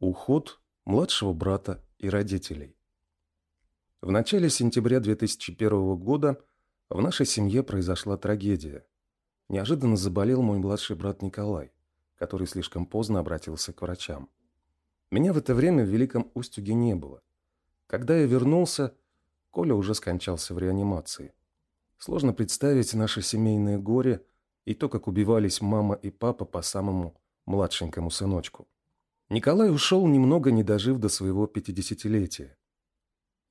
Уход младшего брата и родителей. В начале сентября 2001 года в нашей семье произошла трагедия. Неожиданно заболел мой младший брат Николай, который слишком поздно обратился к врачам. Меня в это время в Великом Устюге не было. Когда я вернулся, Коля уже скончался в реанимации. Сложно представить наше семейное горе и то, как убивались мама и папа по самому младшенькому сыночку. Николай ушел, немного не дожив до своего пятидесятилетия.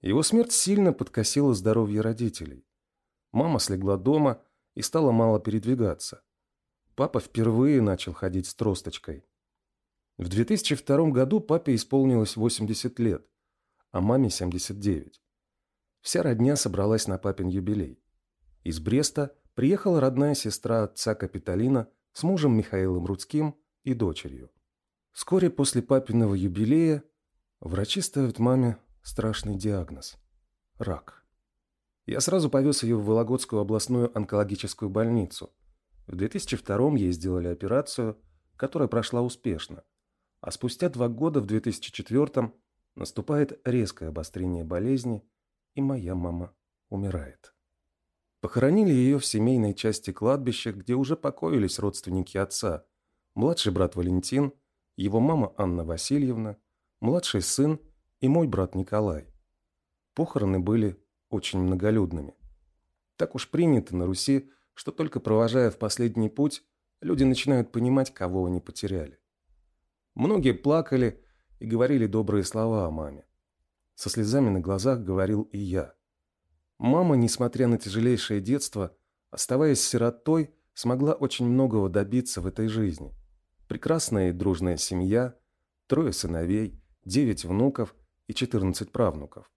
Его смерть сильно подкосила здоровье родителей. Мама слегла дома и стала мало передвигаться. Папа впервые начал ходить с тросточкой. В 2002 году папе исполнилось 80 лет, а маме 79. Вся родня собралась на папин юбилей. Из Бреста приехала родная сестра отца Капитолина с мужем Михаилом Рудским и дочерью. Вскоре после папиного юбилея врачи ставят маме страшный диагноз – рак. Я сразу повез ее в Вологодскую областную онкологическую больницу. В 2002 ей сделали операцию, которая прошла успешно. А спустя два года, в 2004 наступает резкое обострение болезни, и моя мама умирает. Похоронили ее в семейной части кладбища, где уже покоились родственники отца, младший брат Валентин – его мама Анна Васильевна, младший сын и мой брат Николай. Похороны были очень многолюдными. Так уж принято на Руси, что только провожая в последний путь, люди начинают понимать, кого они потеряли. Многие плакали и говорили добрые слова о маме. Со слезами на глазах говорил и я. Мама, несмотря на тяжелейшее детство, оставаясь сиротой, смогла очень многого добиться в этой жизни – Прекрасная и дружная семья, трое сыновей, девять внуков и четырнадцать правнуков.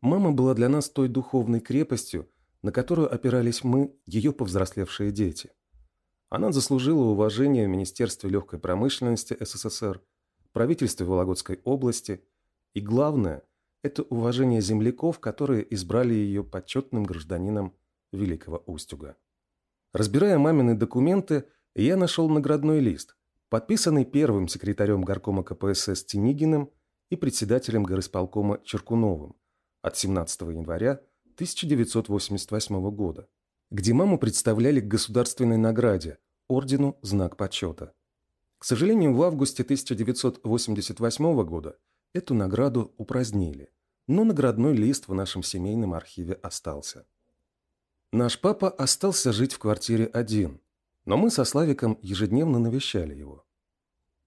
Мама была для нас той духовной крепостью, на которую опирались мы, ее повзрослевшие дети. Она заслужила уважение в Министерстве легкой промышленности СССР, правительстве Вологодской области и, главное, это уважение земляков, которые избрали ее почетным гражданином Великого Устюга. Разбирая мамины документы, я нашел наградной лист, подписанный первым секретарем горкома КПСС Тенигиным и председателем горосполкома Черкуновым от 17 января 1988 года, где маму представляли к государственной награде, ордену «Знак почета». К сожалению, в августе 1988 года эту награду упразднили, но наградной лист в нашем семейном архиве остался. Наш папа остался жить в квартире один – но мы со Славиком ежедневно навещали его.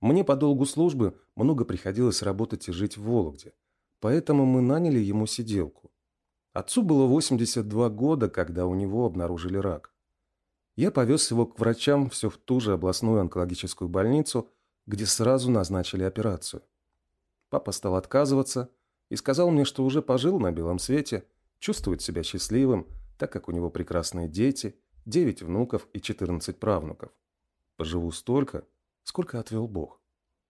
Мне по долгу службы много приходилось работать и жить в Вологде, поэтому мы наняли ему сиделку. Отцу было 82 года, когда у него обнаружили рак. Я повез его к врачам все в ту же областную онкологическую больницу, где сразу назначили операцию. Папа стал отказываться и сказал мне, что уже пожил на белом свете, чувствует себя счастливым, так как у него прекрасные дети – девять внуков и четырнадцать правнуков. Поживу столько, сколько отвел Бог.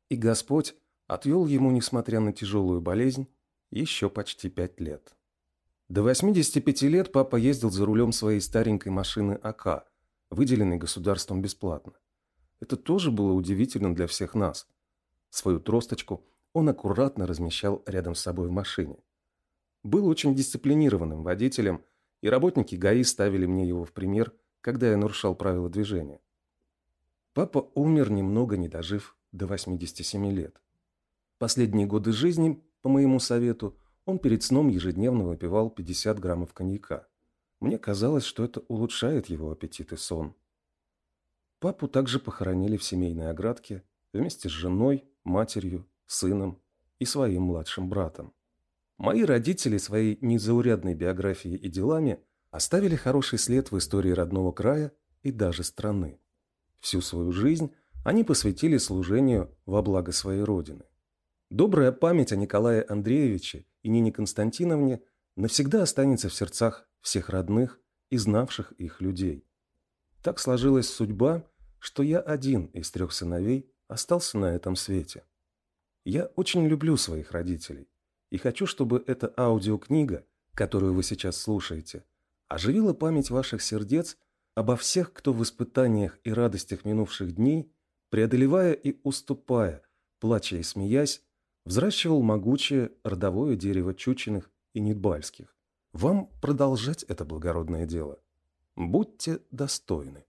И Господь отвел ему, несмотря на тяжелую болезнь, еще почти пять лет. До 85 лет папа ездил за рулем своей старенькой машины АК, выделенной государством бесплатно. Это тоже было удивительно для всех нас. Свою тросточку он аккуратно размещал рядом с собой в машине. Был очень дисциплинированным водителем, и работники ГАИ ставили мне его в пример – когда я нарушал правила движения. Папа умер, немного не дожив до 87 лет. Последние годы жизни, по моему совету, он перед сном ежедневно выпивал 50 граммов коньяка. Мне казалось, что это улучшает его аппетит и сон. Папу также похоронили в семейной оградке вместе с женой, матерью, сыном и своим младшим братом. Мои родители своей незаурядной биографией и делами – оставили хороший след в истории родного края и даже страны. Всю свою жизнь они посвятили служению во благо своей родины. Добрая память о Николае Андреевиче и Нине Константиновне навсегда останется в сердцах всех родных и знавших их людей. Так сложилась судьба, что я один из трех сыновей остался на этом свете. Я очень люблю своих родителей и хочу, чтобы эта аудиокнига, которую вы сейчас слушаете, оживила память ваших сердец обо всех, кто в испытаниях и радостях минувших дней, преодолевая и уступая, плача и смеясь, взращивал могучее родовое дерево Чучиных и Нидбальских. Вам продолжать это благородное дело. Будьте достойны.